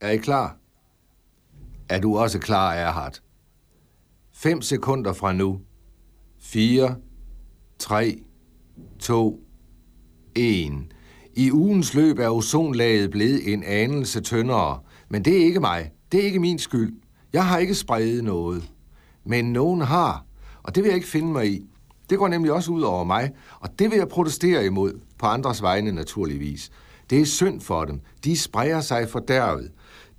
Er I klar? Er du også klar, Erhard? 5 sekunder fra nu. 4, 3, 2, 1. I ugens løb er ozonlaget blevet en anelse tyndere, men det er ikke mig. Det er ikke min skyld. Jeg har ikke spredet noget. Men nogen har, og det vil jeg ikke finde mig i. Det går nemlig også ud over mig, og det vil jeg protestere imod, på andres vegne naturligvis. Det er synd for dem. De spreder sig for derved.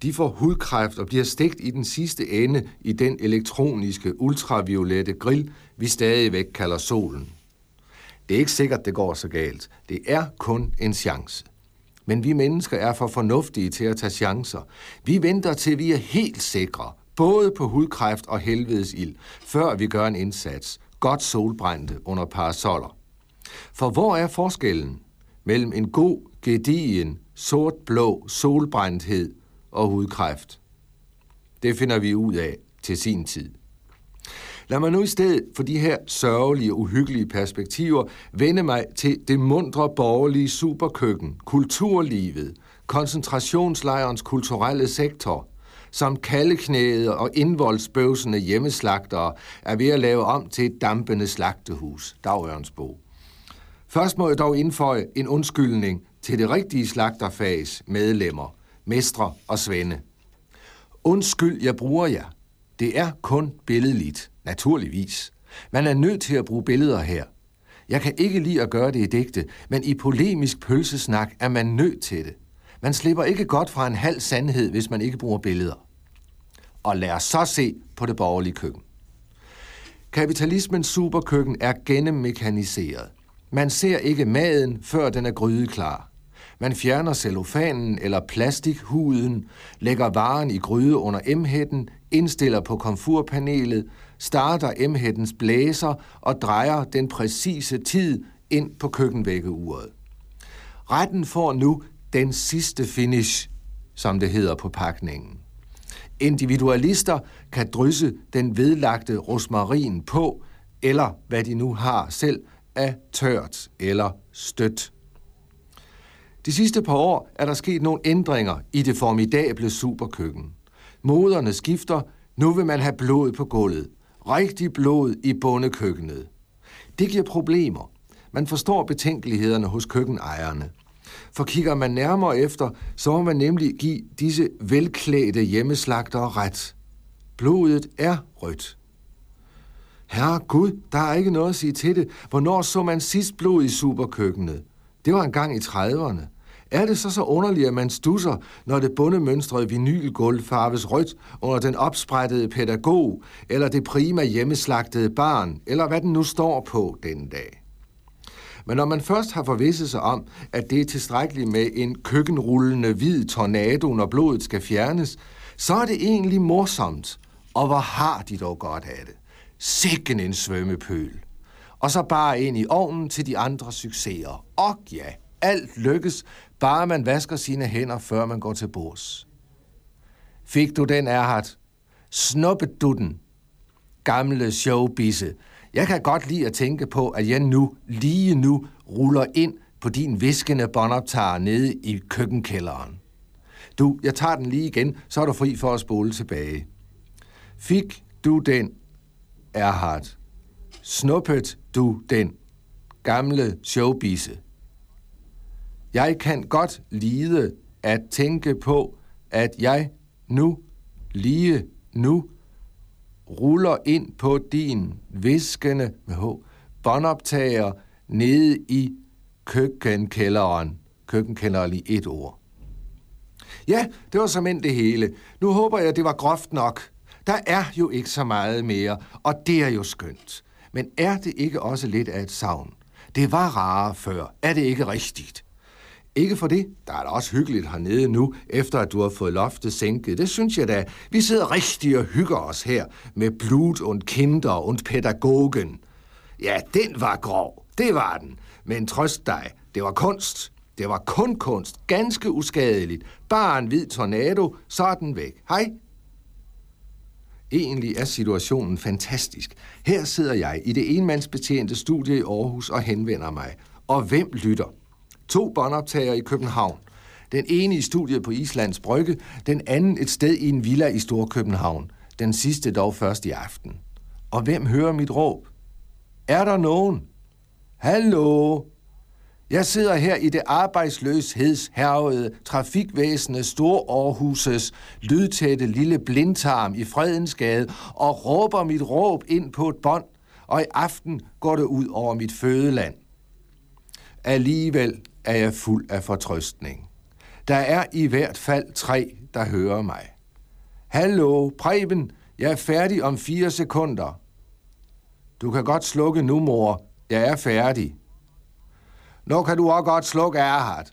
De får hudkræft og bliver stegt i den sidste ende i den elektroniske ultraviolette grill, vi stadigvæk kalder solen. Det er ikke sikkert, det går så galt. Det er kun en chance. Men vi mennesker er for fornuftige til at tage chancer. Vi venter til vi er helt sikre, både på hudkræft og helvedes ild, før vi gør en indsats, godt solbrændte under parasoller. For hvor er forskellen mellem en god, gedigen, sort-blå solbrændthed og hudkræft? Det finder vi ud af til sin tid. Lad mig nu i stedet for de her sørgelige uhyggelige perspektiver vende mig til det mundre borgerlige superkøkken, kulturlivet, koncentrationslejrens kulturelle sektor, som kaldeknæede og indvoldsbøvsende hjemmeslagtere er ved at lave om til et dampende slagtehus, Dagørnsbo. Først må jeg dog indføje en undskyldning til det rigtige slagterfags medlemmer, mestre og svende. Undskyld, jeg bruger jer. Det er kun billedligt, naturligvis. Man er nødt til at bruge billeder her. Jeg kan ikke lide at gøre det i digte, men i polemisk pølsesnak er man nødt til det. Man slipper ikke godt fra en halv sandhed, hvis man ikke bruger billeder. Og lad os så se på det borgerlige køkken. Kapitalismens superkøkken er gennemmekaniseret. Man ser ikke maden, før den er grydeklar. Man fjerner cellofanen eller plastikhuden, lægger varen i gryde under emhætten, indstiller på komfurpanelet, starter emhættens blæser og drejer den præcise tid ind på køkkenvækkeuret. Retten får nu den sidste finish, som det hedder på pakningen. Individualister kan drysse den vedlagte rosmarin på, eller hvad de nu har selv af tørt eller stødt. De sidste par år er der sket nogle ændringer i det formidable superkøkken. Moderne skifter, nu vil man have blod på gulvet. Rigtig blod i bondekøkkenet. Det giver problemer. Man forstår betænkelighederne hos køkkenejerne. For kigger man nærmere efter, så må man nemlig give disse velklædte hjemmeslagtere ret. Blodet er rødt. Herre Gud, der er ikke noget at sige til det. Hvornår så man sidst blod i superkøkkenet? Det var engang i 30'erne. Er det så så underligt, at man stusser, når det bundemønstrede vinylgulv farves rødt under den opsprættede pædagog, eller det prima hjemmeslagtede barn, eller hvad den nu står på den dag? Men når man først har forvisset sig om, at det er tilstrækkeligt med en køkkenrullende hvid tornado, når blodet skal fjernes, så er det egentlig morsomt. Og hvor har de dog godt af det. Sikken en svømmepøl. Og så bare ind i ovnen til de andre succeser. Og ja, alt lykkes, bare man vasker sine hænder, før man går til bords. Fik du den, Erhard? Snuppet du den? Gamle showbisse. Jeg kan godt lide at tænke på, at jeg nu, lige nu, ruller ind på din viskende båndoptager nede i køkkenkælderen. Du, jeg tager den lige igen, så er du fri for at spole tilbage. Fik du den, Erhard? Snuppet du den, gamle showbisse? Jeg kan godt lide at tænke på, at jeg nu, lige nu, ruller ind på din viskende med H, båndoptager nede i køkkenkælderen. Køkkenkælderen i et ord. Ja, det var som end det hele. Nu håber jeg, det var groft nok. Der er jo ikke så meget mere, og det er jo skønt. Men er det ikke også lidt af et savn? Det var rare før. Er det ikke rigtigt? Ikke for det. Der er da også hyggeligt hernede nu, efter at du har fået loftet sænket. Det synes jeg da. Vi sidder rigtig og hygger os her med Blut und Kinder und Pædagogen. Ja, den var grov. Det var den. Men trøst dig. Det var kunst. Det var kun kunst. Ganske uskadeligt. Bare en hvid tornado, så er den væk. Hej. Egentlig er situationen fantastisk. Her sidder jeg i det enmandsbetjente studie i Aarhus og henvender mig. Og hvem lytter? To båndoptager i København. Den ene i studiet på Islands Brygge, den anden et sted i en villa i Storkøbenhavn. Den sidste dog først i aften. Og hvem hører mit råb? Er der nogen? Hallo? Jeg sidder her i det arbejdsløshedshærvede trafikvæsenes Stor Aarhus' lydtætte lille blindtarm i Fredensgade og råber mit råb ind på et bånd, og i aften går det ud over mit fødeland. Alligevel er jeg fuld af fortrøstning. Der er i hvert fald tre, der hører mig. Hallo, Preben, jeg er færdig om fire sekunder. Du kan godt slukke nu, mor. Jeg er færdig. Nu kan du også godt slukke Erhard.